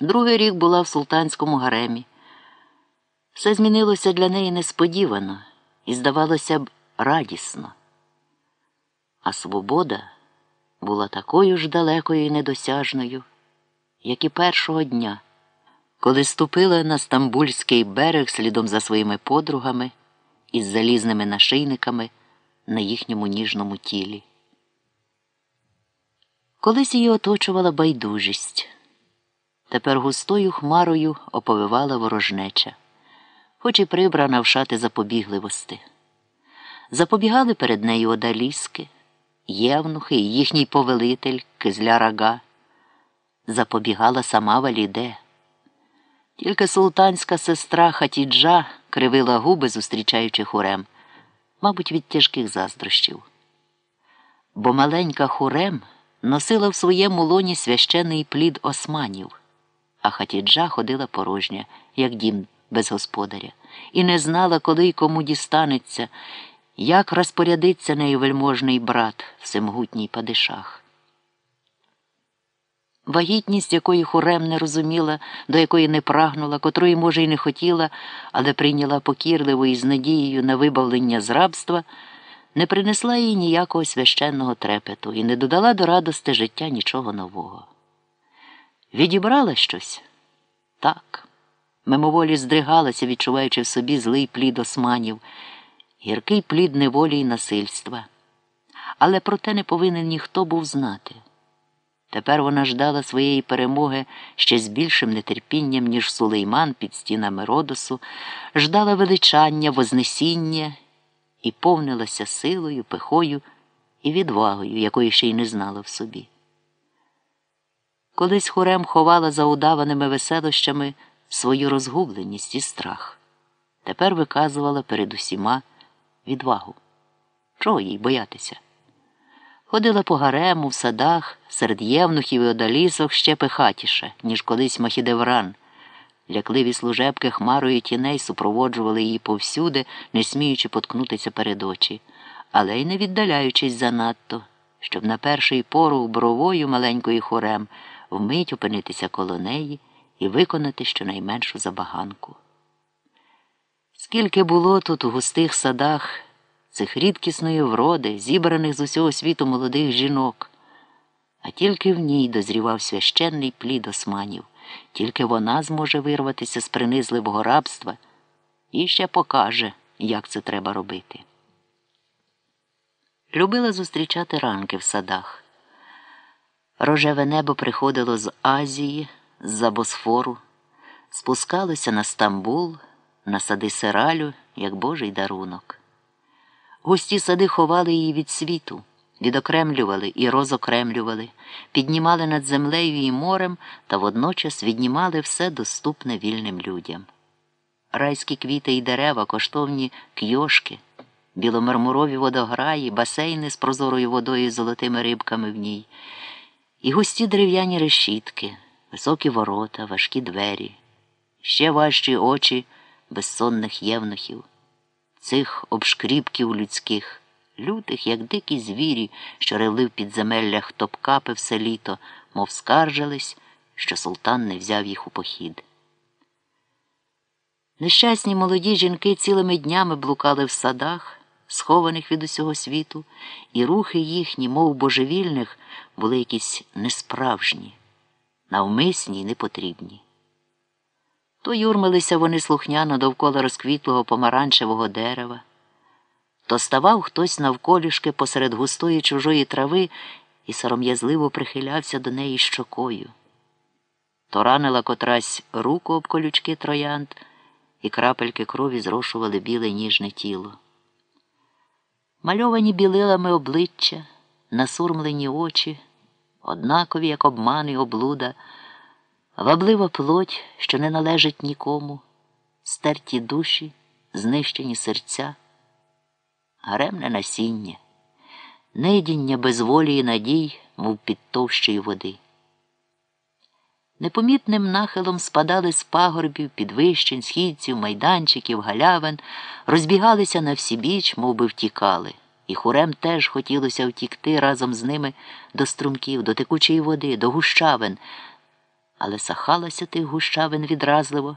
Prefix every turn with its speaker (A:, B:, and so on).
A: Другий рік була в султанському гаремі. Все змінилося для неї несподівано і, здавалося б, радісно. А свобода була такою ж далекою і недосяжною, як і першого дня, коли ступила на стамбульський берег слідом за своїми подругами із залізними нашийниками на їхньому ніжному тілі. Колись її оточувала байдужість. Тепер густою хмарою оповивала ворожнеча, хоч і прибрана в шати запобігливости. Запобігали перед нею одаліски, євнухи і їхній повелитель Кизля Рага. Запобігала сама Валіде. Тільки султанська сестра Хатіджа кривила губи, зустрічаючи хурем, мабуть, від тяжких заздрощів. Бо маленька хурем носила в своєму лоні священий плід османів, а Хатіджа ходила порожня, як дім без господаря, і не знала, коли й кому дістанеться, як розпорядиться нею вельможний брат, всемогутній падишах. Вагітність, якої хурем не розуміла, до якої не прагнула, котрої, може, й не хотіла, але прийняла покірливо і з надією на вибавлення з рабства, не принесла їй ніякого священного трепету і не додала до радости життя нічого нового. Відібрала щось? Так. Мимоволі здригалася, відчуваючи в собі злий плід османів, гіркий плід неволі й насильства. Але про те не повинен ніхто був знати. Тепер вона ждала своєї перемоги ще з більшим нетерпінням, ніж сулейман під стінами Родосу, ждала величання, вознесіння і повнилася силою, пихою і відвагою, якої ще й не знала в собі. Колись хорем ховала за удаваними веселощами свою розгубленість і страх. Тепер виказувала перед усіма відвагу. Чого їй боятися? Ходила по гарему, в садах, серед євнухів і одалісок ще пихатіше, ніж колись Махідевран. Лякливі служебки хмарою тіней супроводжували її повсюди, не сміючи поткнутися перед очі, але й не віддаляючись занадто, щоб на перший порух бровою маленької хорем вмить опинитися коло неї і виконати щонайменшу забаганку. Скільки було тут у густих садах цих рідкісної вроди, зібраних з усього світу молодих жінок, а тільки в ній дозрівав священний плід османів, тільки вона зможе вирватися з принизливого рабства і ще покаже, як це треба робити. Любила зустрічати ранки в садах. Рожеве небо приходило з Азії, з-за Босфору, спускалося на Стамбул, на сади Сиралю, як божий дарунок. Густі сади ховали її від світу, відокремлювали і розокремлювали, піднімали над землею і морем та водночас віднімали все доступне вільним людям. Райські квіти і дерева, коштовні кйошки, біломармурові водограї, басейни з прозорою водою і золотими рибками в ній, і густі дерев'яні решітки, високі ворота, важкі двері, ще важчі очі безсонних євнухів цих обшкрібків людських, лютих, як дикі звірі, що ревли в підземеллях топкапи все літо, мов скаржились, що султан не взяв їх у похід. Нещасні молоді жінки цілими днями блукали в садах, схованих від усього світу, і рухи їхні, мов божевільних, були якісь несправжні, навмисні й непотрібні. То юрмилися вони слухняно довкола розквітлого помаранчевого дерева, то ставав хтось навколішки посеред густої чужої трави і сором'язливо прихилявся до неї щокою. То ранила котрась руку об колючки троянд, і крапельки крові зрошували біле ніжне тіло. Мальовані білилами обличчя, насурмлені очі, однакові, як обман і облуда. Ваблива плоть, що не належить нікому, стерті душі, знищені серця, гаремне насіння, нидіння безволі і надій, мов під товщої води. Непомітним нахилом спадали з пагорбів, підвищень, східців, майданчиків, галявин, розбігалися на всі біч, мов би втікали, і хурем теж хотілося втікти разом з ними до струмків, до текучої води, до гущавин але сахалася тих гущавин відразливо.